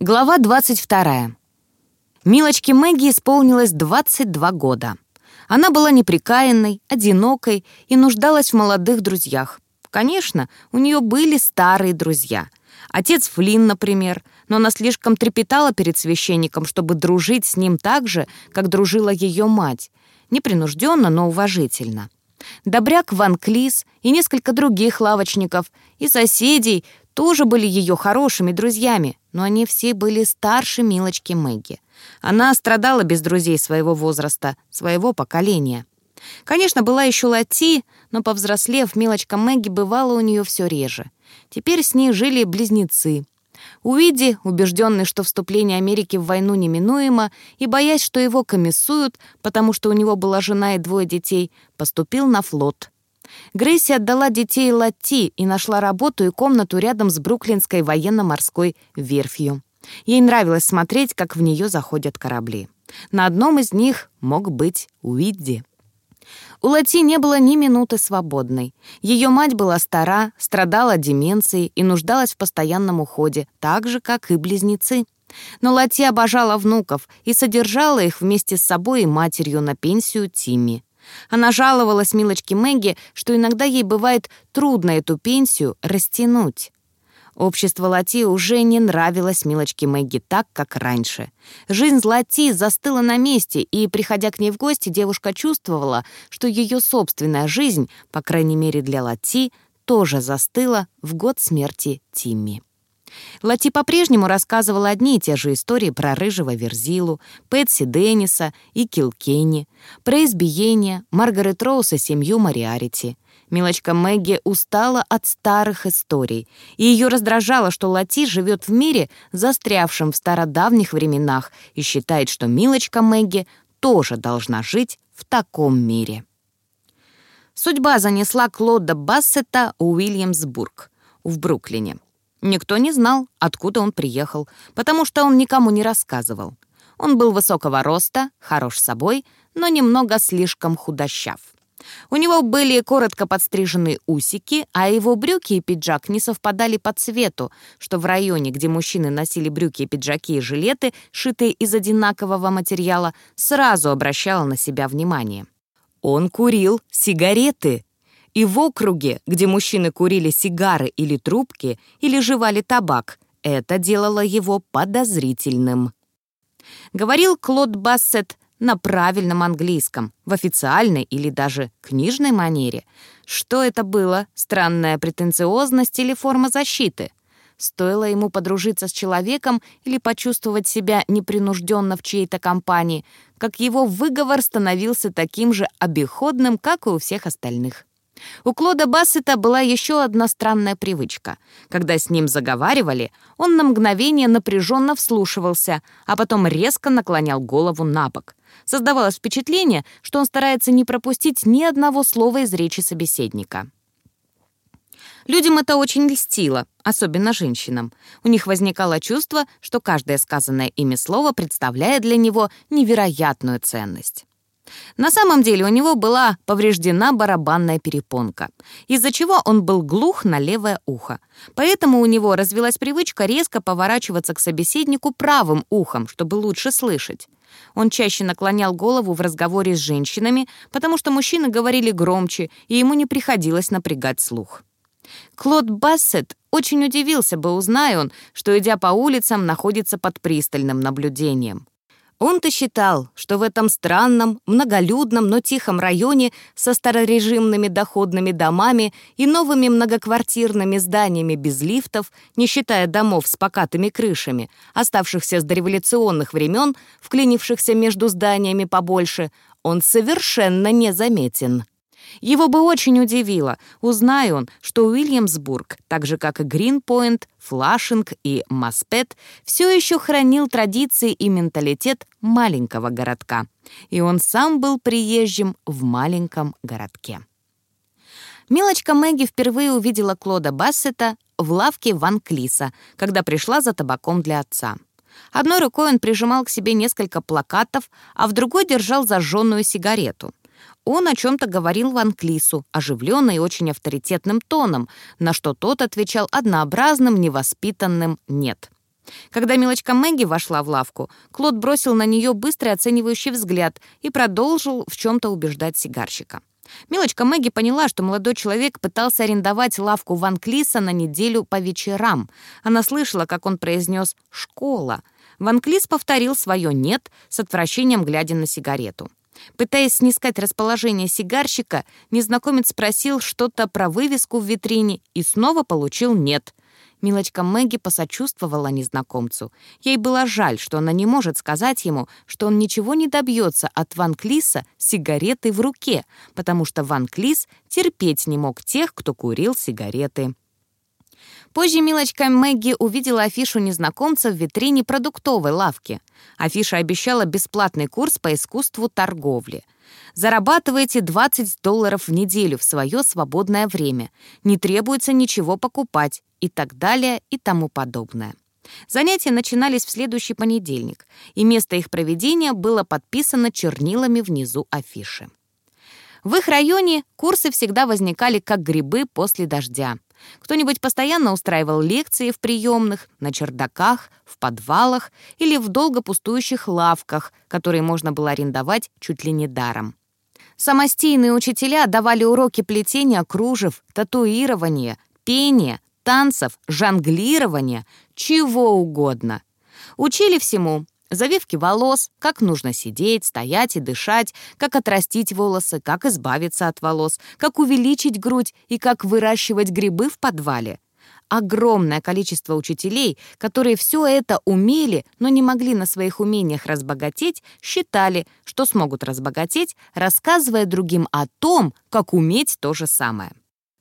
Глава 22. Милочке Мэгги исполнилось 22 года. Она была неприкаянной, одинокой и нуждалась в молодых друзьях. Конечно, у нее были старые друзья. Отец Флинн, например, но она слишком трепетала перед священником, чтобы дружить с ним так же, как дружила ее мать. Непринужденно, но уважительно. Добряк Ван Клис и несколько других лавочников и соседей тоже были ее хорошими друзьями, но они все были старше милочки Мэгги. Она страдала без друзей своего возраста, своего поколения. Конечно, была еще Лати, но, повзрослев, милочка Мэгги бывала у нее все реже. Теперь с ней жили близнецы. Уиди, убежденный, что вступление Америки в войну неминуемо, и боясь, что его комиссуют, потому что у него была жена и двое детей, поступил на флот. Грейси отдала детей Латти и нашла работу и комнату рядом с Бруклинской военно-морской верфью. Ей нравилось смотреть, как в нее заходят корабли. На одном из них мог быть Уидди. У Лати не было ни минуты свободной. Ее мать была стара, страдала деменцией и нуждалась в постоянном уходе, так же, как и близнецы. Но Лати обожала внуков и содержала их вместе с собой и матерью на пенсию Тимми. Она жаловалась милочке Мэгги, что иногда ей бывает трудно эту пенсию растянуть. Общество Лати уже не нравилось милочке Мэгги так, как раньше. Жизнь Лати застыла на месте, и, приходя к ней в гости, девушка чувствовала, что ее собственная жизнь, по крайней мере для Лати, тоже застыла в год смерти Тимми. Лати по-прежнему рассказывала одни и те же истории про рыжего Верзилу, Пэтси Денниса и Килкенни, про избиение, Маргарет Роуз и семью Мариарити. Милочка Мэгги устала от старых историй, и ее раздражало, что Лати живет в мире, застрявшем в стародавних временах, и считает, что Милочка Мэгги тоже должна жить в таком мире. Судьба занесла Клода Бассета в Уильямсбург в Бруклине. Никто не знал, откуда он приехал, потому что он никому не рассказывал. Он был высокого роста, хорош собой, но немного слишком худощав. У него были коротко подстриженные усики, а его брюки и пиджак не совпадали по цвету, что в районе, где мужчины носили брюки, пиджаки и жилеты, шитые из одинакового материала, сразу обращало на себя внимание. Он курил сигареты, и в округе, где мужчины курили сигары или трубки, или жевали табак, это делало его подозрительным. Говорил Клод Бассет на правильном английском, в официальной или даже книжной манере. Что это было? Странная претенциозность или форма защиты? Стоило ему подружиться с человеком или почувствовать себя непринужденно в чьей-то компании, как его выговор становился таким же обиходным, как и у всех остальных. У Клода Бассета была еще одна странная привычка. Когда с ним заговаривали, он на мгновение напряженно вслушивался, а потом резко наклонял голову на бок. Создавалось впечатление, что он старается не пропустить ни одного слова из речи собеседника. Людям это очень льстило, особенно женщинам. У них возникало чувство, что каждое сказанное ими слово представляет для него невероятную ценность. На самом деле у него была повреждена барабанная перепонка, из-за чего он был глух на левое ухо. Поэтому у него развилась привычка резко поворачиваться к собеседнику правым ухом, чтобы лучше слышать. Он чаще наклонял голову в разговоре с женщинами, потому что мужчины говорили громче, и ему не приходилось напрягать слух. Клод Бассет очень удивился бы, узная он, что, идя по улицам, находится под пристальным наблюдением. Он-то считал, что в этом странном, многолюдном, но тихом районе со старорежимными доходными домами и новыми многоквартирными зданиями без лифтов, не считая домов с покатыми крышами, оставшихся с дореволюционных времен, вклинившихся между зданиями побольше, он совершенно незаметен. Его бы очень удивило, узнай он, что Уильямсбург, так же как и Гринпойнт, Флашинг и Маспет, все еще хранил традиции и менталитет маленького городка. И он сам был приезжим в маленьком городке. Милочка Мэгги впервые увидела Клода Бассета в лавке Ван Клиса, когда пришла за табаком для отца. Одной рукой он прижимал к себе несколько плакатов, а в другой держал зажженную сигарету — он о чем-то говорил Ван Клису, оживленно и очень авторитетным тоном, на что тот отвечал однообразным, невоспитанным «нет». Когда милочка Мэгги вошла в лавку, Клод бросил на нее быстрый оценивающий взгляд и продолжил в чем-то убеждать сигарщика. Милочка Мэгги поняла, что молодой человек пытался арендовать лавку Ван Клиса на неделю по вечерам. Она слышала, как он произнес «школа». Ван Клис повторил свое «нет» с отвращением, глядя на сигарету. Пытаясь снискать расположение сигарщика, незнакомец спросил что-то про вывеску в витрине и снова получил «нет». Милочка Мэгги посочувствовала незнакомцу. Ей было жаль, что она не может сказать ему, что он ничего не добьется от Ван Клиса с сигаретой в руке, потому что Ван Клис терпеть не мог тех, кто курил сигареты. Позже милочка Мэгги увидела афишу незнакомца в витрине продуктовой лавки. Афиша обещала бесплатный курс по искусству торговли. Зарабатываете 20 долларов в неделю в свое свободное время. Не требуется ничего покупать и так далее и тому подобное. Занятия начинались в следующий понедельник, и место их проведения было подписано чернилами внизу афиши. В их районе курсы всегда возникали как грибы после дождя. Кто-нибудь постоянно устраивал лекции в приемных, на чердаках, в подвалах или в долго пустующих лавках, которые можно было арендовать чуть ли не даром. Самостийные учителя давали уроки плетения кружев, татуирования, пения, танцев, жонглирования, чего угодно. Учили всему Завивки волос, как нужно сидеть, стоять и дышать, как отрастить волосы, как избавиться от волос, как увеличить грудь и как выращивать грибы в подвале. Огромное количество учителей, которые все это умели, но не могли на своих умениях разбогатеть, считали, что смогут разбогатеть, рассказывая другим о том, как уметь то же самое.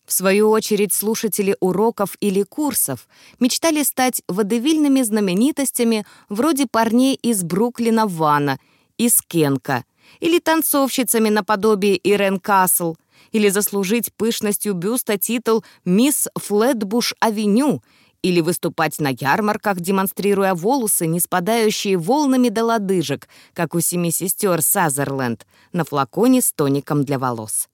В свою очередь, слушатели уроков или курсов мечтали стать водевильными знаменитостями вроде парней из Бруклина Вана, из Кенка, или танцовщицами наподобие Ирен Касл, или заслужить пышностью бюста титул «Мисс Флетбуш-авеню», или выступать на ярмарках, демонстрируя волосы, не спадающие волнами до лодыжек, как у семи сестер Сазерленд, на флаконе с тоником для волос.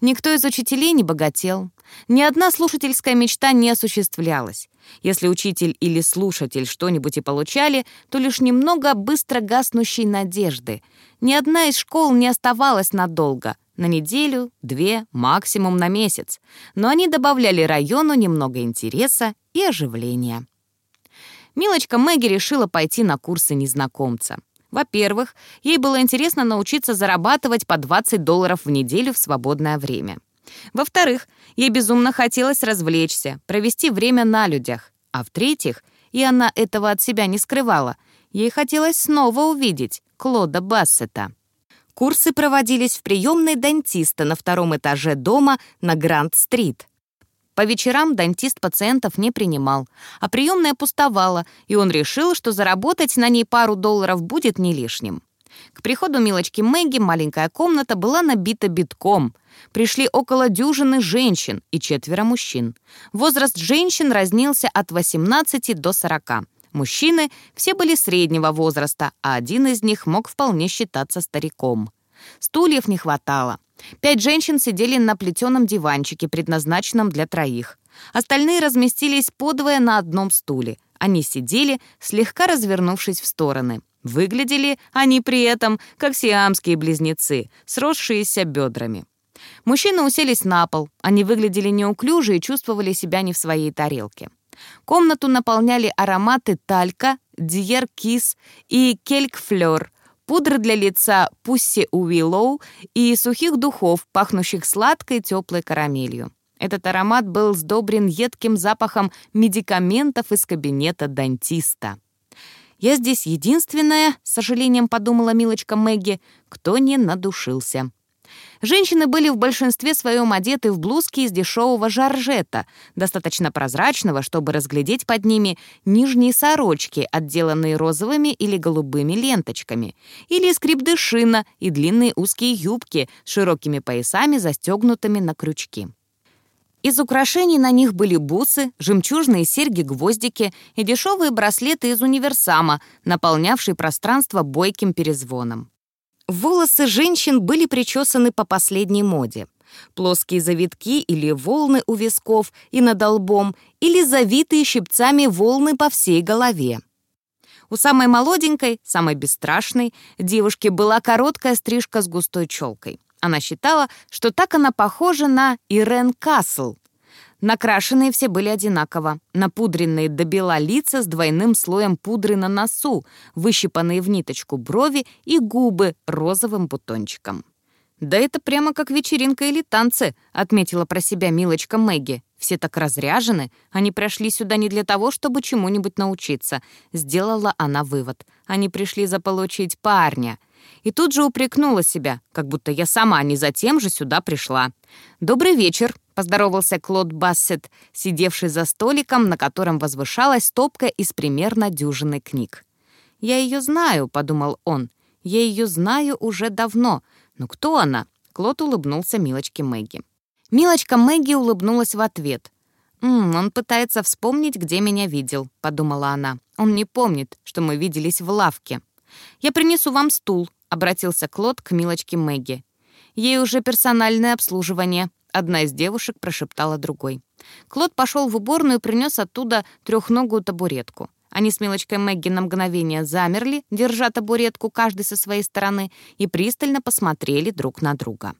Никто из учителей не богател. Ни одна слушательская мечта не осуществлялась. Если учитель или слушатель что-нибудь и получали, то лишь немного быстро гаснущей надежды. Ни одна из школ не оставалась надолго. На неделю, две, максимум на месяц. Но они добавляли району немного интереса и оживления. Милочка Мэгги решила пойти на курсы незнакомца. Во-первых, ей было интересно научиться зарабатывать по 20 долларов в неделю в свободное время. Во-вторых, ей безумно хотелось развлечься, провести время на людях. А в-третьих, и она этого от себя не скрывала, ей хотелось снова увидеть Клода Бассета. Курсы проводились в приемной дантиста на втором этаже дома на Гранд-стрит. По вечерам дантист пациентов не принимал, а приемная пустовала, и он решил, что заработать на ней пару долларов будет не лишним. К приходу милочки Мэгги маленькая комната была набита битком. Пришли около дюжины женщин и четверо мужчин. Возраст женщин разнился от 18 до 40. Мужчины все были среднего возраста, а один из них мог вполне считаться стариком. Стульев не хватало. Пять женщин сидели на плетеном диванчике, предназначенном для троих. Остальные разместились подвое на одном стуле. Они сидели, слегка развернувшись в стороны. Выглядели они при этом как сиамские близнецы, сросшиеся бедрами. Мужчины уселись на пол. Они выглядели неуклюже и чувствовали себя не в своей тарелке. Комнату наполняли ароматы талька, диер-кис и кельк-флёр, пудры для лица Пусси Уиллоу и сухих духов, пахнущих сладкой теплой карамелью. Этот аромат был сдобрен едким запахом медикаментов из кабинета дантиста. «Я здесь единственная», — с сожалением подумала милочка Мэгги, — «кто не надушился». Женщины были в большинстве своем одеты в блузки из дешевого жаржета, достаточно прозрачного, чтобы разглядеть под ними нижние сорочки, отделанные розовыми или голубыми ленточками, или скрипдышина и длинные узкие юбки с широкими поясами, застегнутыми на крючки. Из украшений на них были бусы, жемчужные серьги-гвоздики и дешевые браслеты из универсама, наполнявшие пространство бойким перезвоном. Волосы женщин были причесаны по последней моде. Плоские завитки или волны у висков и над лбом, или завитые щипцами волны по всей голове. У самой молоденькой, самой бесстрашной девушки была короткая стрижка с густой челкой. Она считала, что так она похожа на Ирен Касл. Накрашенные все были одинаково. Напудренные до бела лица с двойным слоем пудры на носу, выщипанные в ниточку брови и губы розовым бутончиком. «Да это прямо как вечеринка или танцы», — отметила про себя милочка Мэгги. «Все так разряжены. Они пришли сюда не для того, чтобы чему-нибудь научиться». Сделала она вывод. Они пришли заполучить парня. И тут же упрекнула себя, как будто я сама не за тем же сюда пришла. «Добрый вечер», — поздоровался Клод Бассет, сидевший за столиком, на котором возвышалась стопка из примерно дюжины книг. «Я ее знаю», — подумал он. «Я ее знаю уже давно». «Ну кто она?» Клод улыбнулся Милочке Мэгги. Милочка Мэгги улыбнулась в ответ. «М -м, «Он пытается вспомнить, где меня видел», — подумала она. «Он не помнит, что мы виделись в лавке». «Я принесу вам стул», — обратился Клод к Милочке Мэгги. «Ей уже персональное обслуживание», — одна из девушек прошептала другой. Клод пошел в уборную и принес оттуда трехногую табуретку. Они с милочкой Мэгги на мгновение замерли, держа табуретку каждый со своей стороны, и пристально посмотрели друг на друга.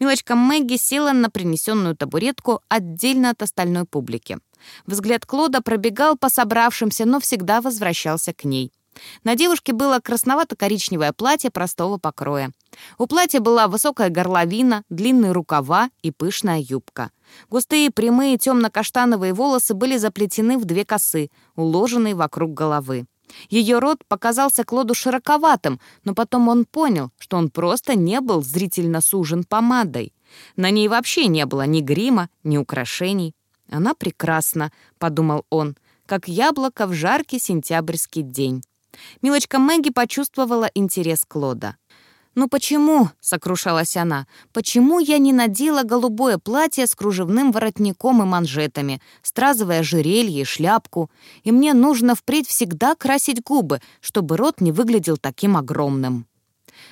Милочка Мэгги села на принесенную табуретку отдельно от остальной публики. Взгляд Клода пробегал по собравшимся, но всегда возвращался к ней. На девушке было красновато-коричневое платье простого покроя. У платья была высокая горловина, длинные рукава и пышная юбка. Густые прямые темно-каштановые волосы были заплетены в две косы, уложенные вокруг головы. Ее рот показался Клоду широковатым, но потом он понял, что он просто не был зрительно сужен помадой. На ней вообще не было ни грима, ни украшений. «Она прекрасна», — подумал он, — «как яблоко в жаркий сентябрьский день». Милочка Мэгги почувствовала интерес Клода. «Ну почему?» — сокрушалась она. «Почему я не надела голубое платье с кружевным воротником и манжетами, стразовое ожерелье и шляпку? И мне нужно впредь всегда красить губы, чтобы рот не выглядел таким огромным».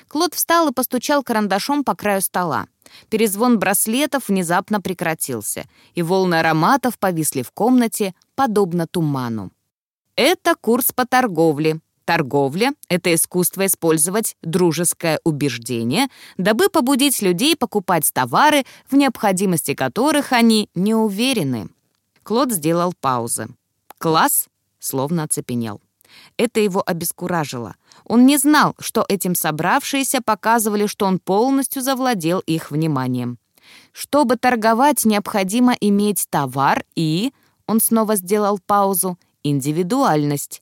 Клод встал и постучал карандашом по краю стола. Перезвон браслетов внезапно прекратился, и волны ароматов повисли в комнате, подобно туману. «Это курс по торговле», Торговля — это искусство использовать дружеское убеждение, дабы побудить людей покупать товары, в необходимости которых они не уверены. Клод сделал паузы. Класс словно оцепенел. Это его обескуражило. Он не знал, что этим собравшиеся показывали, что он полностью завладел их вниманием. Чтобы торговать, необходимо иметь товар и... Он снова сделал паузу. Индивидуальность.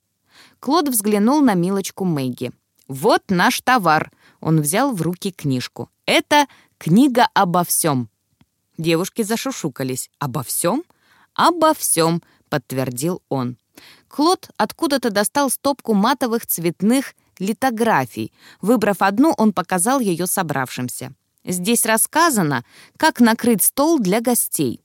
Клод взглянул на милочку Мэгги. «Вот наш товар!» Он взял в руки книжку. «Это книга обо всем». Девушки зашушукались. «Обо всем?» «Обо всем», — подтвердил он. Клод откуда-то достал стопку матовых цветных литографий. Выбрав одну, он показал ее собравшимся. Здесь рассказано, как накрыть стол для гостей.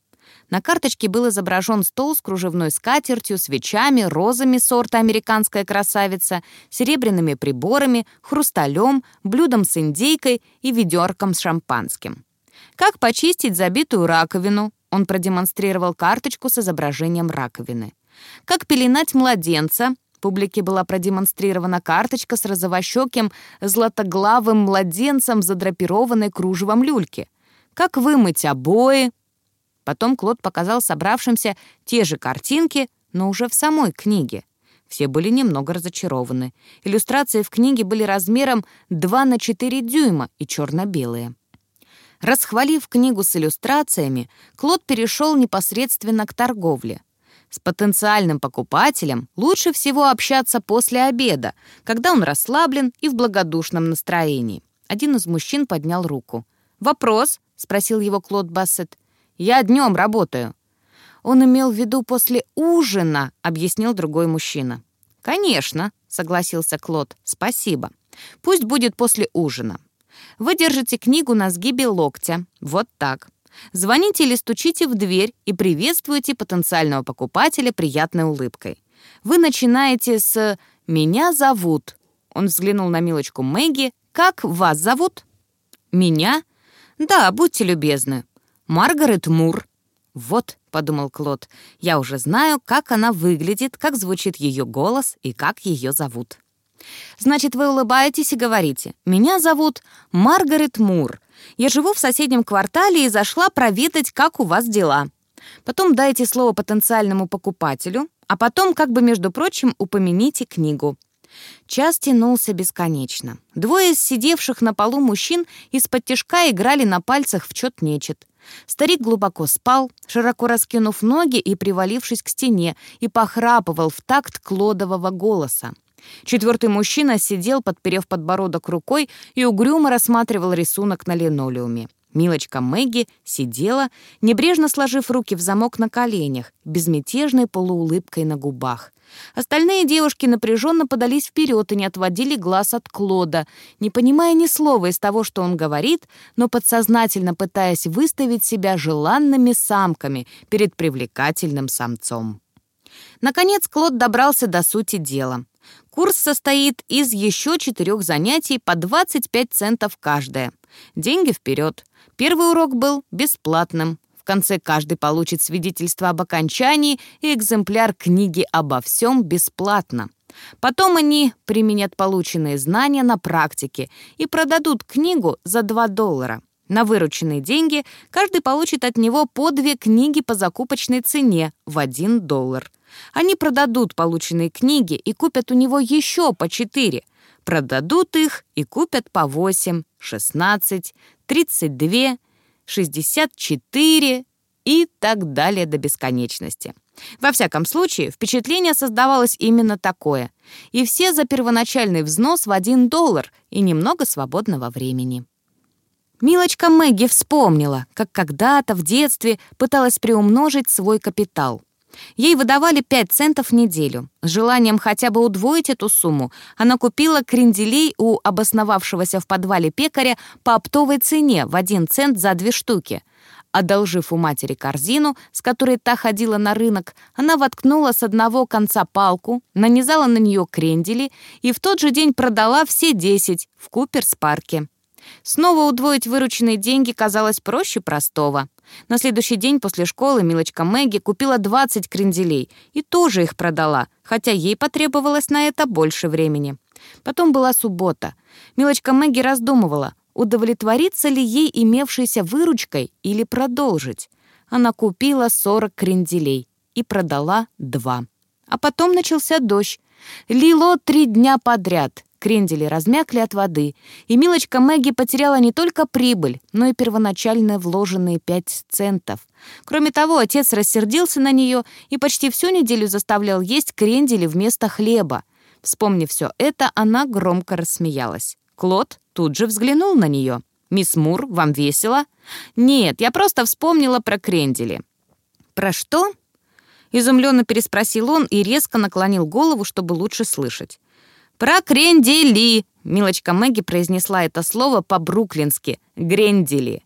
На карточке был изображен стол с кружевной скатертью, свечами, розами сорта «Американская красавица», серебряными приборами, хрусталем, блюдом с индейкой и ведерком с шампанским. Как почистить забитую раковину? Он продемонстрировал карточку с изображением раковины. Как пеленать младенца? Публике была продемонстрирована карточка с розовощеким, златоглавым младенцем, задрапированной кружевом люльки. Как вымыть обои? Потом Клод показал собравшимся те же картинки, но уже в самой книге. Все были немного разочарованы. Иллюстрации в книге были размером 2 на 4 дюйма и черно-белые. Расхвалив книгу с иллюстрациями, Клод перешел непосредственно к торговле. С потенциальным покупателем лучше всего общаться после обеда, когда он расслаблен и в благодушном настроении. Один из мужчин поднял руку. «Вопрос?» — спросил его Клод Бассет. Я днем работаю». «Он имел в виду после ужина», — объяснил другой мужчина. «Конечно», — согласился Клод. «Спасибо. Пусть будет после ужина. Вы держите книгу на сгибе локтя. Вот так. Звоните или стучите в дверь и приветствуете потенциального покупателя приятной улыбкой. Вы начинаете с «Меня зовут». Он взглянул на милочку Мэгги. «Как вас зовут?» «Меня?» «Да, будьте любезны. Маргарет Мур». «Вот», — подумал Клод, — «я уже знаю, как она выглядит, как звучит ее голос и как ее зовут». «Значит, вы улыбаетесь и говорите, меня зовут Маргарет Мур. Я живу в соседнем квартале и зашла проведать, как у вас дела. Потом дайте слово потенциальному покупателю, а потом, как бы между прочим, упомяните книгу. Час тянулся бесконечно. Двое из сидевших на полу мужчин из-под тяжка играли на пальцах в чет-нечет. Старик глубоко спал, широко раскинув ноги и привалившись к стене, и похрапывал в такт клодового голоса. Четвертый мужчина сидел, подперев подбородок рукой, и угрюмо рассматривал рисунок на линолеуме. Милочка Мэгги сидела, небрежно сложив руки в замок на коленях, безмятежной полуулыбкой на губах. Остальные девушки напряженно подались вперед и не отводили глаз от Клода, не понимая ни слова из того, что он говорит, но подсознательно пытаясь выставить себя желанными самками перед привлекательным самцом. Наконец Клод добрался до сути дела. Курс состоит из еще четырех занятий по 25 центов каждое. Деньги вперед. Первый урок был бесплатным. В конце каждый получит свидетельство об окончании и экземпляр книги обо всем бесплатно. Потом они применят полученные знания на практике и продадут книгу за 2 доллара. На вырученные деньги каждый получит от него по две книги по закупочной цене в 1 доллар. Они продадут полученные книги и купят у него еще по четыре. Продадут их и купят по восемь, шестнадцать, тридцать две, шестьдесят четыре и так далее до бесконечности. Во всяком случае, впечатление создавалось именно такое. И все за первоначальный взнос в один доллар и немного свободного времени. Милочка Мэгги вспомнила, как когда-то в детстве пыталась приумножить свой капитал — Ей выдавали 5 центов в неделю. С желанием хотя бы удвоить эту сумму, она купила кренделей у обосновавшегося в подвале пекаря по оптовой цене в 1 цент за две штуки. Одолжив у матери корзину, с которой та ходила на рынок, она воткнула с одного конца палку, нанизала на нее крендели и в тот же день продала все 10 в Куперс-парке. Снова удвоить вырученные деньги казалось проще простого. На следующий день после школы милочка Мэгги купила 20 кренделей и тоже их продала, хотя ей потребовалось на это больше времени. Потом была суббота. Милочка Мэгги раздумывала, удовлетвориться ли ей имевшейся выручкой или продолжить. Она купила 40 кренделей и продала два. А потом начался дождь. Лило три дня подряд. Крендели размякли от воды, и милочка Мэгги потеряла не только прибыль, но и первоначально вложенные пять центов. Кроме того, отец рассердился на нее и почти всю неделю заставлял есть крендели вместо хлеба. Вспомнив все это, она громко рассмеялась. Клод тут же взглянул на нее. «Мисс Мур, вам весело?» «Нет, я просто вспомнила про крендели». «Про что?» Изумленно переспросил он и резко наклонил голову, чтобы лучше слышать. «Про крендели!» — милочка Мэгги произнесла это слово по-бруклински. «Грендели».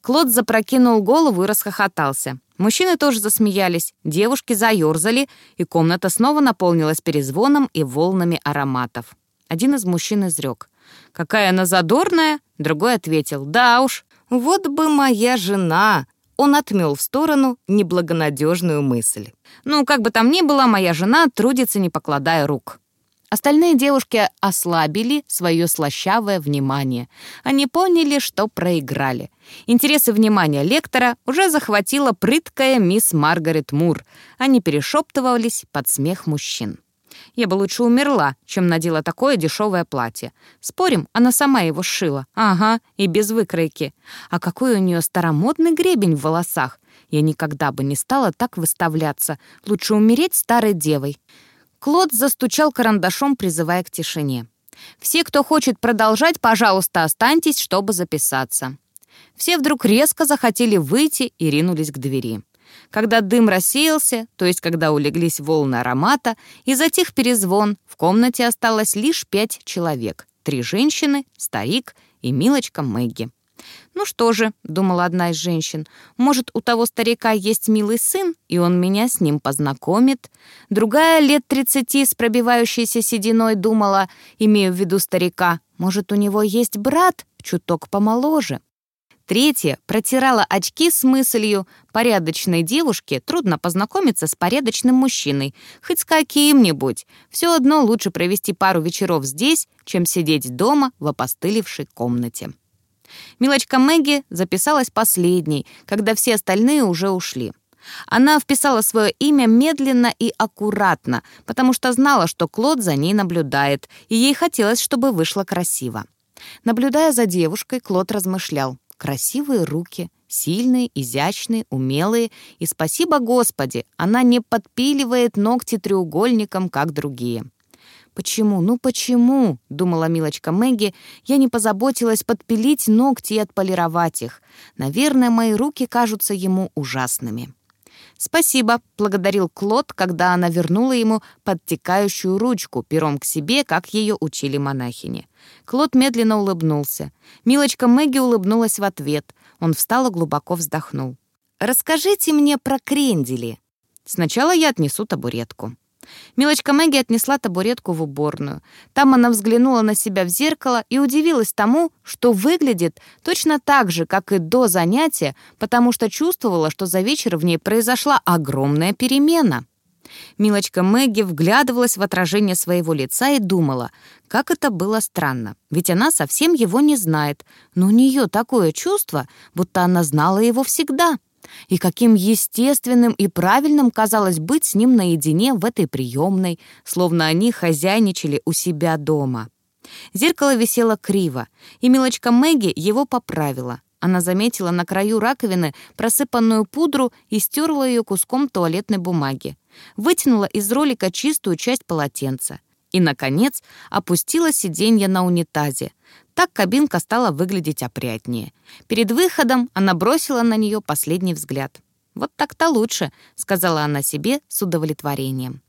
Клод запрокинул голову и расхохотался. Мужчины тоже засмеялись, девушки заерзали, и комната снова наполнилась перезвоном и волнами ароматов. Один из мужчин изрек. «Какая она задорная!» Другой ответил. «Да уж, вот бы моя жена!» Он отмел в сторону неблагонадежную мысль. «Ну, как бы там ни было, моя жена трудится, не покладая рук». Остальные девушки ослабили свое слащавое внимание. Они поняли, что проиграли. Интерес и внимание лектора уже захватила прыткая мисс Маргарет Мур. Они перешептывались под смех мужчин. Я бы лучше умерла, чем надела такое дешевое платье. Спорим, она сама его сшила. Ага, и без выкройки. А какой у нее старомодный гребень в волосах. Я никогда бы не стала так выставляться. Лучше умереть старой девой. Клод застучал карандашом, призывая к тишине. «Все, кто хочет продолжать, пожалуйста, останьтесь, чтобы записаться». Все вдруг резко захотели выйти и ринулись к двери. Когда дым рассеялся, то есть когда улеглись волны аромата, и затих перезвон, в комнате осталось лишь пять человек. Три женщины, старик и милочка Мэгги. «Ну что же», — думала одна из женщин, «может, у того старика есть милый сын, и он меня с ним познакомит?» Другая, лет тридцати, с пробивающейся сединой, думала, имея в виду старика, «может, у него есть брат, чуток помоложе?» Третья протирала очки с мыслью «порядочной девушке трудно познакомиться с порядочным мужчиной, хоть с каким-нибудь. Все одно лучше провести пару вечеров здесь, чем сидеть дома в опостылевшей комнате». Милочка Мэгги записалась последней, когда все остальные уже ушли. Она вписала свое имя медленно и аккуратно, потому что знала, что Клод за ней наблюдает, и ей хотелось, чтобы вышло красиво. Наблюдая за девушкой, Клод размышлял. Красивые руки, сильные, изящные, умелые, и спасибо Господи, она не подпиливает ногти треугольником, как другие. «Почему, ну почему?» — думала милочка Мэгги. «Я не позаботилась подпилить ногти и отполировать их. Наверное, мои руки кажутся ему ужасными». «Спасибо», — благодарил Клод, когда она вернула ему подтекающую ручку пером к себе, как ее учили монахини. Клод медленно улыбнулся. Милочка Мэгги улыбнулась в ответ. Он встал и глубоко вздохнул. «Расскажите мне про крендели». «Сначала я отнесу табуретку». Милочка Мэгги отнесла табуретку в уборную. Там она взглянула на себя в зеркало и удивилась тому, что выглядит точно так же, как и до занятия, потому что чувствовала, что за вечер в ней произошла огромная перемена. Милочка Мэгги вглядывалась в отражение своего лица и думала, как это было странно, ведь она совсем его не знает, но у нее такое чувство, будто она знала его всегда — и каким естественным и правильным казалось быть с ним наедине в этой приемной, словно они хозяйничали у себя дома. Зеркало висело криво, и милочка Мэгги его поправила. Она заметила на краю раковины просыпанную пудру и стерла ее куском туалетной бумаги. Вытянула из ролика чистую часть полотенца. И, наконец, опустила сиденье на унитазе. Так кабинка стала выглядеть опрятнее. Перед выходом она бросила на нее последний взгляд. «Вот так-то лучше», — сказала она себе с удовлетворением.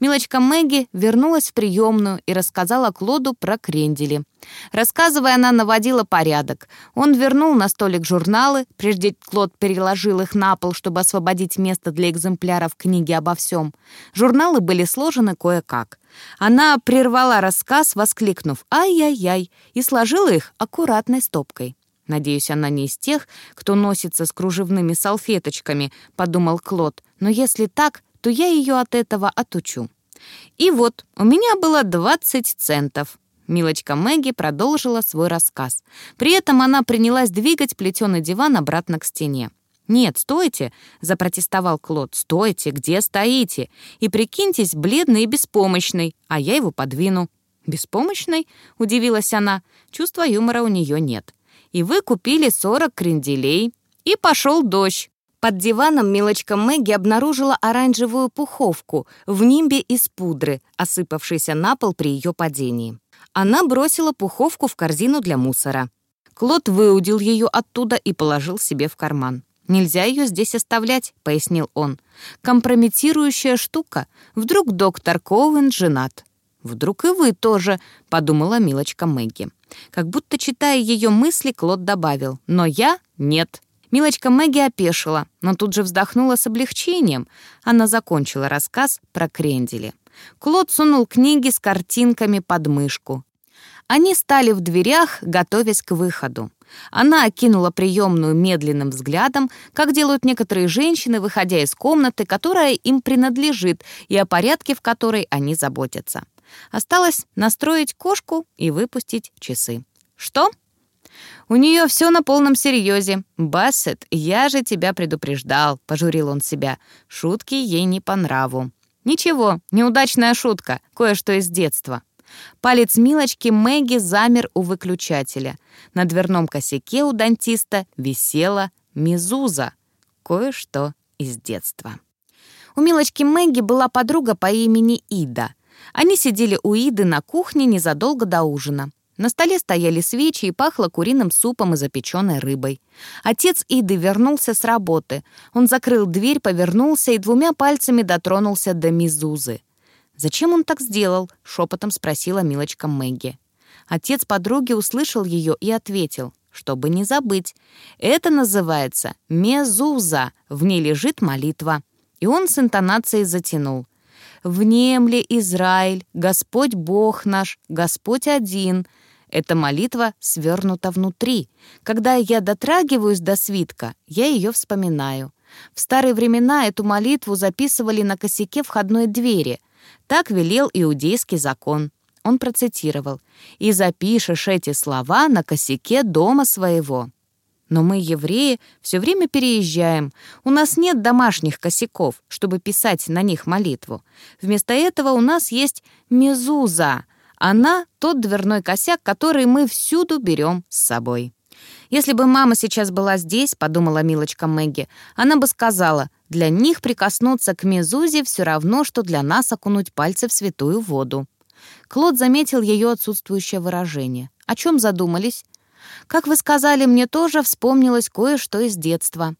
Милочка Мэгги вернулась в приемную и рассказала Клоду про крендели. Рассказывая, она наводила порядок. Он вернул на столик журналы, прежде Клод переложил их на пол, чтобы освободить место для экземпляров книги обо всем. Журналы были сложены кое-как. Она прервала рассказ, воскликнув «Ай-яй-яй!» и сложила их аккуратной стопкой. «Надеюсь, она не из тех, кто носится с кружевными салфеточками», — подумал Клод. «Но если так, то я ее от этого отучу». И вот, у меня было 20 центов. Милочка Мэгги продолжила свой рассказ. При этом она принялась двигать плетеный диван обратно к стене. «Нет, стойте!» — запротестовал Клод. «Стойте! Где стоите? И прикиньтесь бледный и беспомощный, а я его подвину». «Беспомощный?» — удивилась она. Чувства юмора у нее нет. «И вы купили 40 кренделей, и пошел дождь. Под диваном милочка Мэгги обнаружила оранжевую пуховку в нимбе из пудры, осыпавшейся на пол при ее падении. Она бросила пуховку в корзину для мусора. Клод выудил ее оттуда и положил себе в карман. «Нельзя ее здесь оставлять», — пояснил он. «Компрометирующая штука. Вдруг доктор Коуэн женат». «Вдруг и вы тоже», — подумала милочка Мэгги. Как будто читая ее мысли, Клод добавил. «Но я — нет». Милочка Мэгги опешила, но тут же вздохнула с облегчением. Она закончила рассказ про крендели. Клод сунул книги с картинками под мышку. Они стали в дверях, готовясь к выходу. Она окинула приемную медленным взглядом, как делают некоторые женщины, выходя из комнаты, которая им принадлежит, и о порядке, в которой они заботятся. Осталось настроить кошку и выпустить часы. «Что?» «У нее все на полном серьезе. Бассет, я же тебя предупреждал», — пожурил он себя. «Шутки ей не по нраву». «Ничего, неудачная шутка, кое-что из детства». Палец Милочки Мэгги замер у выключателя. На дверном косяке у дантиста висела мизуза. Кое-что из детства. У Милочки Мэгги была подруга по имени Ида. Они сидели у Иды на кухне незадолго до ужина. На столе стояли свечи и пахло куриным супом и запеченной рыбой. Отец Иды вернулся с работы. Он закрыл дверь, повернулся и двумя пальцами дотронулся до мизузы. «Зачем он так сделал?» — шепотом спросила милочка Мэгги. Отец подруги услышал ее и ответил, чтобы не забыть. «Это называется мезуза, в ней лежит молитва». И он с интонацией затянул. «Внемли, Израиль, Господь Бог наш, Господь один, Эта молитва свернута внутри. Когда я дотрагиваюсь до свитка, я ее вспоминаю. В старые времена эту молитву записывали на косяке входной двери. Так велел иудейский закон. Он процитировал «И запишешь эти слова на косяке дома своего». Но мы, евреи, все время переезжаем. У нас нет домашних косяков, чтобы писать на них молитву. Вместо этого у нас есть мезуза. Она — тот дверной косяк, который мы всюду берем с собой. Если бы мама сейчас была здесь, подумала милочка Мэгги, она бы сказала, для них прикоснуться к мезузе все равно, что для нас окунуть пальцы в святую воду. Клод заметил ее отсутствующее выражение. О чем задумались? Как вы сказали, мне тоже вспомнилось кое-что из детства».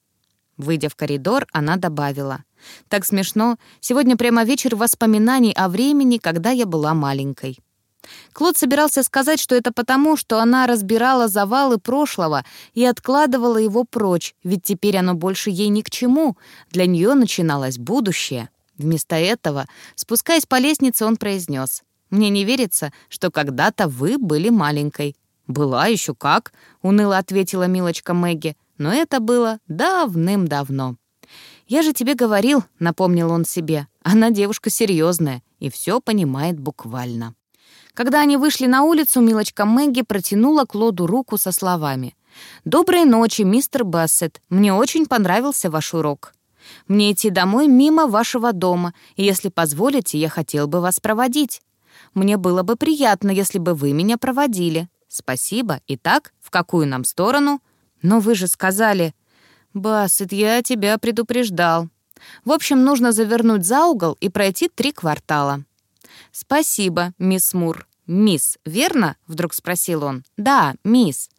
Выйдя в коридор, она добавила. «Так смешно. Сегодня прямо вечер воспоминаний о времени, когда я была маленькой». Клод собирался сказать, что это потому, что она разбирала завалы прошлого и откладывала его прочь, ведь теперь оно больше ей ни к чему. Для нее начиналось будущее. Вместо этого, спускаясь по лестнице, он произнес. «Мне не верится, что когда-то вы были маленькой. «Была еще как», — уныло ответила милочка Мэгги, «но это было давным-давно». «Я же тебе говорил», — напомнил он себе, «она девушка серьезная и все понимает буквально». Когда они вышли на улицу, милочка Мэгги протянула Клоду руку со словами. «Доброй ночи, мистер Бассет. Мне очень понравился ваш урок. Мне идти домой мимо вашего дома, и если позволите, я хотел бы вас проводить. Мне было бы приятно, если бы вы меня проводили. «Спасибо. Итак, в какую нам сторону?» «Но вы же сказали...» «Бассет, я тебя предупреждал. В общем, нужно завернуть за угол и пройти три квартала». «Спасибо, мисс Мур». «Мисс, верно?» — вдруг спросил он. «Да, мисс.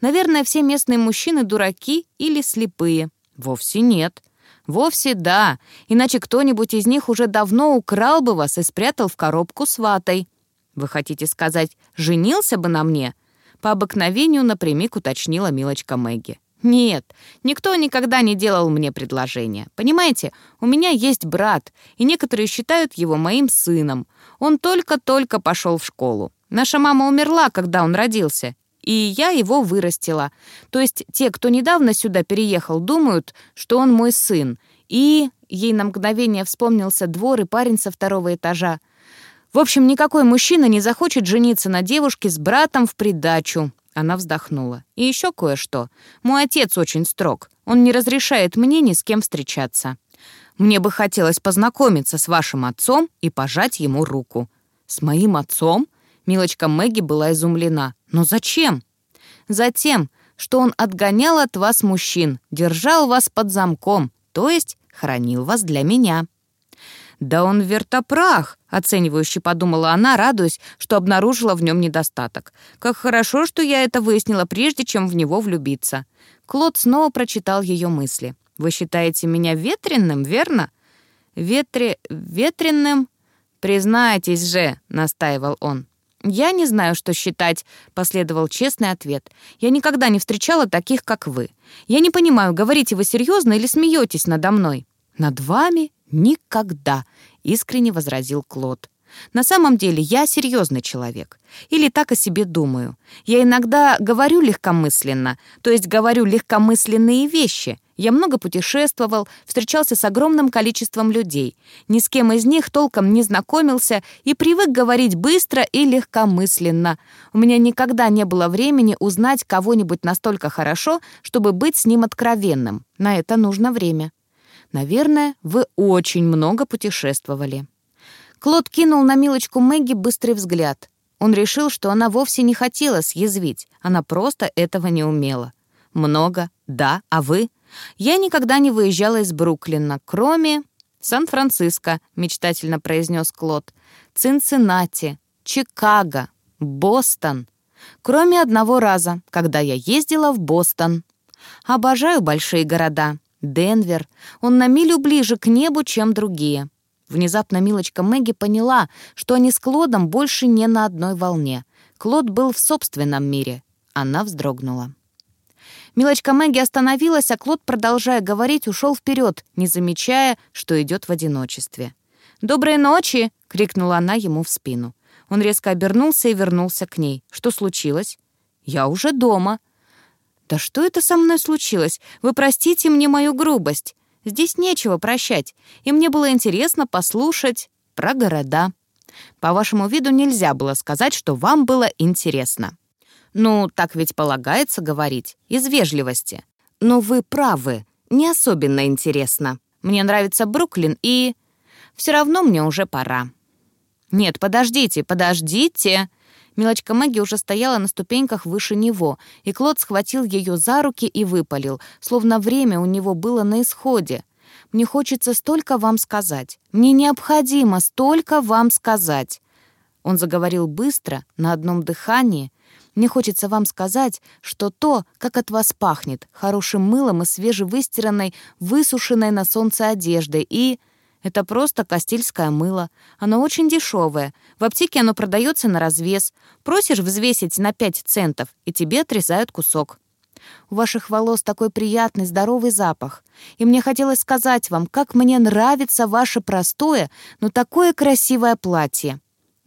Наверное, все местные мужчины дураки или слепые». «Вовсе нет». «Вовсе да, иначе кто-нибудь из них уже давно украл бы вас и спрятал в коробку с ватой». «Вы хотите сказать, женился бы на мне?» По обыкновению напрямик уточнила милочка Мэгги. «Нет, никто никогда не делал мне предложение. Понимаете, у меня есть брат, и некоторые считают его моим сыном. Он только-только пошел в школу. Наша мама умерла, когда он родился, и я его вырастила. То есть те, кто недавно сюда переехал, думают, что он мой сын. И ей на мгновение вспомнился двор и парень со второго этажа. В общем, никакой мужчина не захочет жениться на девушке с братом в придачу. Она вздохнула. И еще кое-что. Мой отец очень строг. Он не разрешает мне ни с кем встречаться. Мне бы хотелось познакомиться с вашим отцом и пожать ему руку. С моим отцом? Милочка Мэгги была изумлена. Но зачем? Затем, что он отгонял от вас мужчин, держал вас под замком, то есть хранил вас для меня. «Да он вертопрах!» — оценивающе подумала она, радуясь, что обнаружила в нем недостаток. «Как хорошо, что я это выяснила, прежде чем в него влюбиться». Клод снова прочитал ее мысли. «Вы считаете меня ветренным, верно?» «Ветре... ветренным?» «Признайтесь же», — настаивал он. «Я не знаю, что считать», — последовал честный ответ. «Я никогда не встречала таких, как вы. Я не понимаю, говорите вы серьезно или смеетесь надо мной?» «Над вами? Никогда!» — искренне возразил Клод. «На самом деле я серьезный человек. Или так о себе думаю. Я иногда говорю легкомысленно, то есть говорю легкомысленные вещи. Я много путешествовал, встречался с огромным количеством людей. Ни с кем из них толком не знакомился и привык говорить быстро и легкомысленно. У меня никогда не было времени узнать кого-нибудь настолько хорошо, чтобы быть с ним откровенным. На это нужно время. Наверное, вы очень много путешествовали». Клод кинул на милочку Мэгги быстрый взгляд. Он решил, что она вовсе не хотела съязвить, она просто этого не умела. «Много, да, а вы?» «Я никогда не выезжала из Бруклина, кроме...» «Сан-Франциско», — мечтательно произнес Клод. «Цинциннати, Чикаго, Бостон. Кроме одного раза, когда я ездила в Бостон. Обожаю большие города. Денвер. Он на милю ближе к небу, чем другие. Внезапно милочка Мэгги поняла, что они с Клодом больше не на одной волне. Клод был в собственном мире. Она вздрогнула. Милочка Мэгги остановилась, а Клод, продолжая говорить, ушел вперед, не замечая, что идет в одиночестве. «Доброй ночи!» — крикнула она ему в спину. Он резко обернулся и вернулся к ней. «Что случилось?» «Я уже дома». «Да что это со мной случилось? Вы простите мне мою грубость. Здесь нечего прощать, и мне было интересно послушать про города. По вашему виду нельзя было сказать, что вам было интересно». «Ну, так ведь полагается говорить, из вежливости. Но вы правы, не особенно интересно. Мне нравится Бруклин и...» Все равно мне уже пора». «Нет, подождите, подождите!» Милочка Мэгги уже стояла на ступеньках выше него, и Клод схватил ее за руки и выпалил, словно время у него было на исходе. «Мне хочется столько вам сказать. Мне необходимо столько вам сказать». Он заговорил быстро, на одном дыхании. «Мне хочется вам сказать, что то, как от вас пахнет, хорошим мылом и свежевыстиранной, высушенной на солнце одеждой, и...» Это просто кастильское мыло. Оно очень дешевое. В аптеке оно продается на развес. Просишь взвесить на 5 центов, и тебе отрезают кусок. У ваших волос такой приятный, здоровый запах. И мне хотелось сказать вам, как мне нравится ваше простое, но такое красивое платье.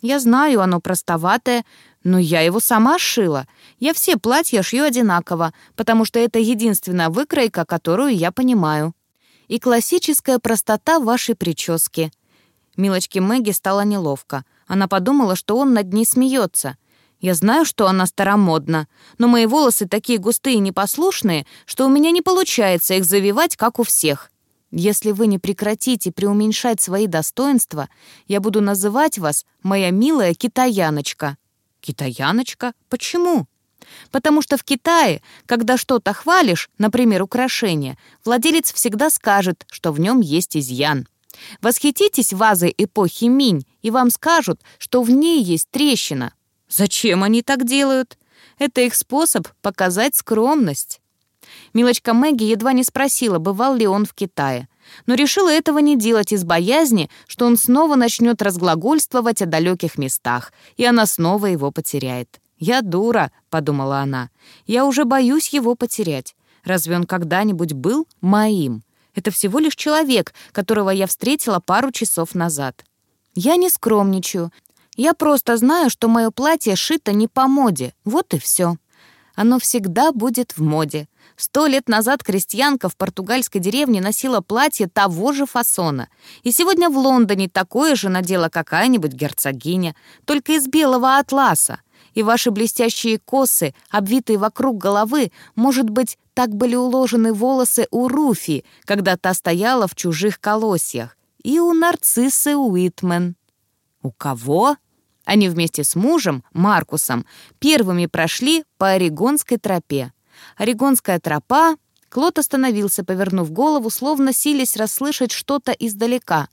Я знаю, оно простоватое, но я его сама шила. Я все платья шью одинаково, потому что это единственная выкройка, которую я понимаю и классическая простота вашей прически». Милочке Мэгги стало неловко. Она подумала, что он над ней смеется. «Я знаю, что она старомодна, но мои волосы такие густые и непослушные, что у меня не получается их завивать, как у всех. Если вы не прекратите преуменьшать свои достоинства, я буду называть вас моя милая китаяночка». «Китаяночка? Почему?» Потому что в Китае, когда что-то хвалишь, например, украшение, владелец всегда скажет, что в нем есть изъян. Восхититесь вазой эпохи Минь, и вам скажут, что в ней есть трещина. Зачем они так делают? Это их способ показать скромность. Милочка Мэгги едва не спросила, бывал ли он в Китае, но решила этого не делать из боязни, что он снова начнет разглагольствовать о далеких местах, и она снова его потеряет. «Я дура», — подумала она. «Я уже боюсь его потерять. Разве он когда-нибудь был моим? Это всего лишь человек, которого я встретила пару часов назад. Я не скромничаю. Я просто знаю, что мое платье шито не по моде. Вот и все. Оно всегда будет в моде. Сто лет назад крестьянка в португальской деревне носила платье того же фасона. И сегодня в Лондоне такое же надела какая-нибудь герцогиня, только из белого атласа и ваши блестящие косы, обвитые вокруг головы, может быть, так были уложены волосы у Руфи, когда та стояла в чужих колосьях, и у нарциссы Уитмен. У кого? Они вместе с мужем, Маркусом, первыми прошли по Орегонской тропе. Орегонская тропа... Клод остановился, повернув голову, словно силясь расслышать что-то издалека.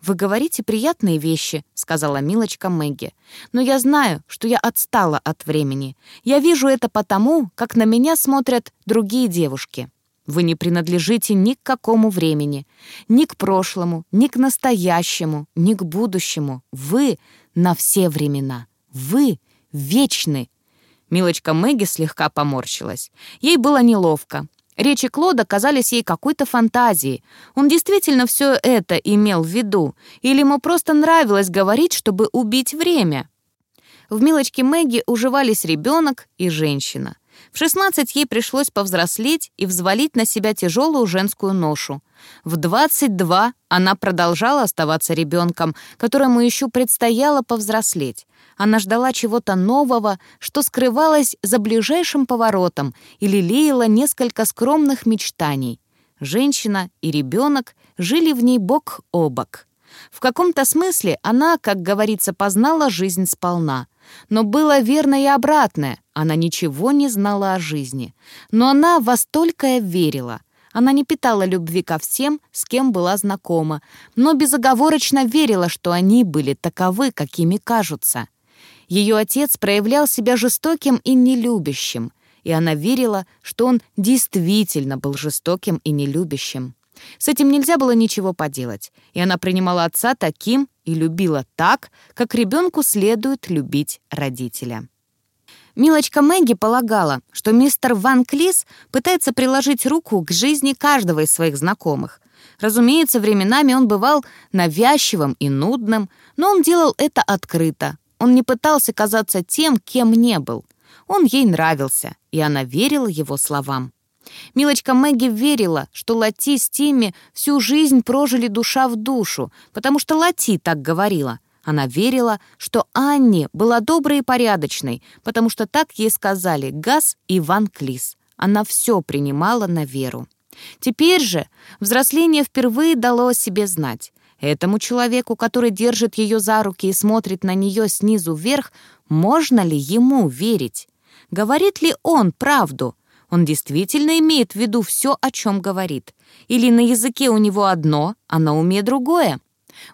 «Вы говорите приятные вещи», — сказала Милочка Мэгги. «Но я знаю, что я отстала от времени. Я вижу это потому, как на меня смотрят другие девушки. Вы не принадлежите ни к какому времени, ни к прошлому, ни к настоящему, ни к будущему. Вы на все времена. Вы вечны». Милочка Мэгги слегка поморщилась. Ей было неловко. Речи Клода казались ей какой-то фантазией. Он действительно все это имел в виду, или ему просто нравилось говорить, чтобы убить время? В милочке Мэгги уживались ребенок и женщина. В 16 ей пришлось повзрослеть и взвалить на себя тяжелую женскую ношу. В 22 она продолжала оставаться ребенком, которому еще предстояло повзрослеть. Она ждала чего-то нового, что скрывалось за ближайшим поворотом и лелеяла несколько скромных мечтаний. Женщина и ребенок жили в ней бок о бок. В каком-то смысле она, как говорится, познала жизнь сполна. Но было верно и обратное. Она ничего не знала о жизни. Но она во столькое верила. Она не питала любви ко всем, с кем была знакома, но безоговорочно верила, что они были таковы, какими кажутся. Ее отец проявлял себя жестоким и нелюбящим, и она верила, что он действительно был жестоким и нелюбящим. С этим нельзя было ничего поделать, и она принимала отца таким и любила так, как ребенку следует любить родителя. Милочка Мэгги полагала, что мистер Ван Клис пытается приложить руку к жизни каждого из своих знакомых. Разумеется, временами он бывал навязчивым и нудным, но он делал это открыто, он не пытался казаться тем, кем не был. Он ей нравился, и она верила его словам. Милочка Мэгги верила, что Лати с Тимми всю жизнь прожили душа в душу, потому что Лати так говорила. Она верила, что Анни была доброй и порядочной, потому что так ей сказали Газ и Ван Клис. Она все принимала на веру. Теперь же взросление впервые дало о себе знать. Этому человеку, который держит ее за руки и смотрит на нее снизу вверх, можно ли ему верить? Говорит ли он правду? Он действительно имеет в виду все, о чем говорит? Или на языке у него одно, а на уме другое?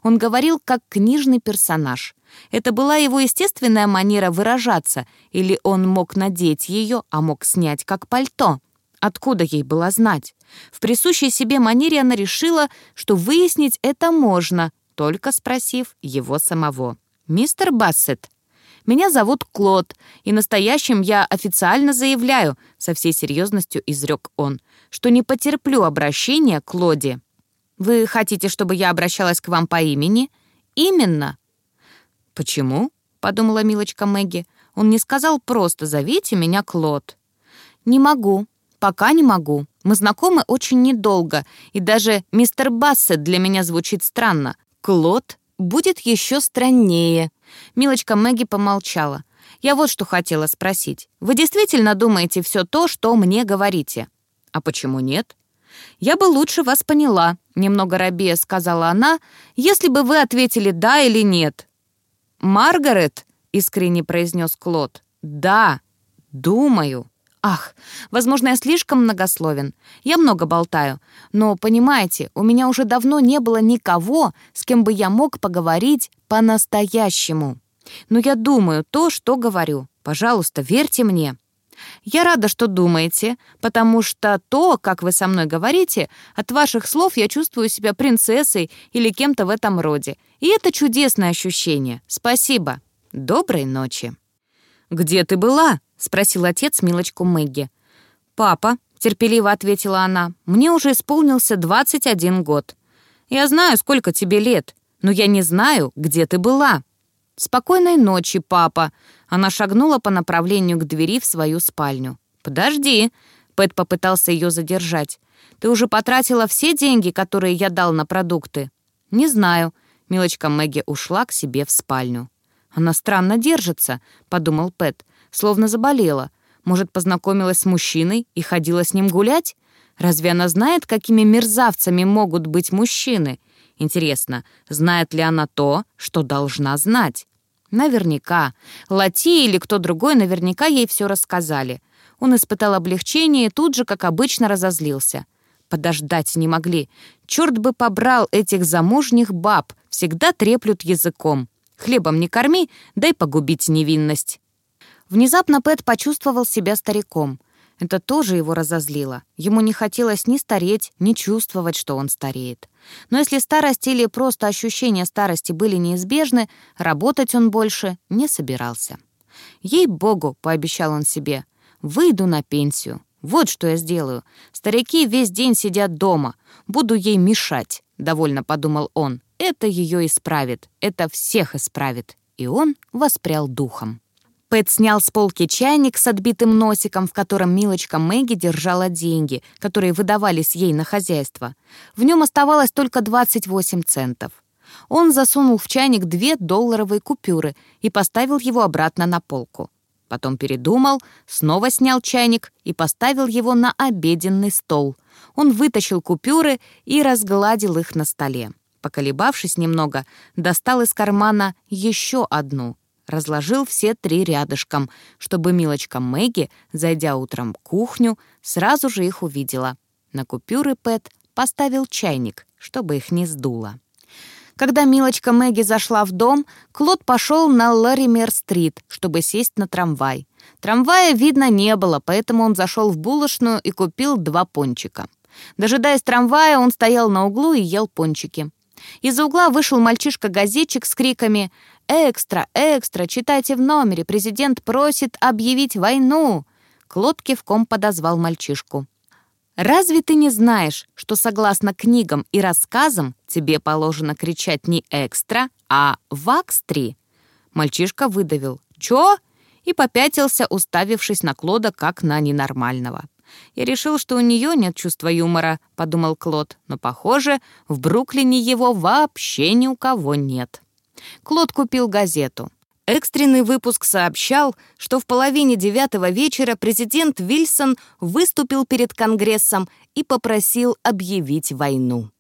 Он говорил как книжный персонаж. Это была его естественная манера выражаться, или он мог надеть ее, а мог снять как пальто. Откуда ей было знать? В присущей себе манере она решила, что выяснить это можно, только спросив его самого. «Мистер Бассет, меня зовут Клод, и настоящим я официально заявляю, со всей серьезностью изрек он, что не потерплю обращения к Клоде. Вы хотите, чтобы я обращалась к вам по имени? Именно. Почему? подумала милочка Мэгги. Он не сказал просто «зовите меня Клод». «Не могу. Пока не могу. Мы знакомы очень недолго, и даже мистер Бассет для меня звучит странно. Клод будет еще страннее». Милочка Мэгги помолчала. «Я вот что хотела спросить. Вы действительно думаете все то, что мне говорите?» «А почему нет?» «Я бы лучше вас поняла», — немного рабея сказала она, «если бы вы ответили «да» или «нет». «Маргарет», — искренне произнес Клод, «да, думаю». Ах, возможно, я слишком многословен. Я много болтаю. Но, понимаете, у меня уже давно не было никого, с кем бы я мог поговорить по-настоящему. Но я думаю то, что говорю. Пожалуйста, верьте мне. Я рада, что думаете, потому что то, как вы со мной говорите, от ваших слов я чувствую себя принцессой или кем-то в этом роде. И это чудесное ощущение. Спасибо. Доброй ночи. «Где ты была?» — спросил отец милочку Мэгги. «Папа», — терпеливо ответила она, — «мне уже исполнился 21 год. Я знаю, сколько тебе лет, но я не знаю, где ты была». «Спокойной ночи, папа!» Она шагнула по направлению к двери в свою спальню. «Подожди!» Пэт попытался ее задержать. «Ты уже потратила все деньги, которые я дал на продукты?» «Не знаю». Милочка Мэгги ушла к себе в спальню. «Она странно держится», — подумал Пэт словно заболела. Может, познакомилась с мужчиной и ходила с ним гулять? Разве она знает, какими мерзавцами могут быть мужчины? Интересно, знает ли она то, что должна знать? Наверняка. Лати или кто другой наверняка ей все рассказали. Он испытал облегчение и тут же, как обычно, разозлился. Подождать не могли. Черт бы побрал этих замужних баб, всегда треплют языком. Хлебом не корми, дай погубить невинность. Внезапно Пэт почувствовал себя стариком. Это тоже его разозлило. Ему не хотелось ни стареть, ни чувствовать, что он стареет. Но если старость или просто ощущение старости были неизбежны, работать он больше не собирался. «Ей-богу», — пообещал он себе, — «выйду на пенсию. Вот что я сделаю. Старики весь день сидят дома. Буду ей мешать», — довольно подумал он. «Это ее исправит. Это всех исправит». И он воспрял духом. Пэт снял с полки чайник с отбитым носиком, в котором милочка Мэгги держала деньги, которые выдавались ей на хозяйство. В нем оставалось только 28 центов. Он засунул в чайник две долларовые купюры и поставил его обратно на полку. Потом передумал, снова снял чайник и поставил его на обеденный стол. Он вытащил купюры и разгладил их на столе. Поколебавшись немного, достал из кармана еще одну — разложил все три рядышком, чтобы милочка Мэгги, зайдя утром в кухню, сразу же их увидела. На купюры Пэт поставил чайник, чтобы их не сдуло. Когда милочка Мэгги зашла в дом, Клод пошел на Лаример-стрит, чтобы сесть на трамвай. Трамвая видно не было, поэтому он зашел в булочную и купил два пончика. Дожидаясь трамвая, он стоял на углу и ел пончики. Из-за угла вышел мальчишка-газетчик с криками «Экстра! Экстра! Читайте в номере! Президент просит объявить войну!» Клод кивком подозвал мальчишку. «Разве ты не знаешь, что согласно книгам и рассказам тебе положено кричать не «экстра», а «вакстри»?» Мальчишка выдавил «Чё?» и попятился, уставившись на Клода как на ненормального. «Я решил, что у нее нет чувства юмора», — подумал Клод, но, похоже, в Бруклине его вообще ни у кого нет. Клод купил газету. Экстренный выпуск сообщал, что в половине девятого вечера президент Вильсон выступил перед Конгрессом и попросил объявить войну.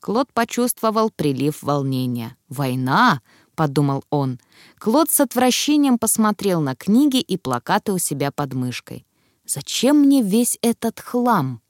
Клод почувствовал прилив волнения. «Война?» — подумал он. Клод с отвращением посмотрел на книги и плакаты у себя под мышкой. «Зачем мне весь этот хлам?»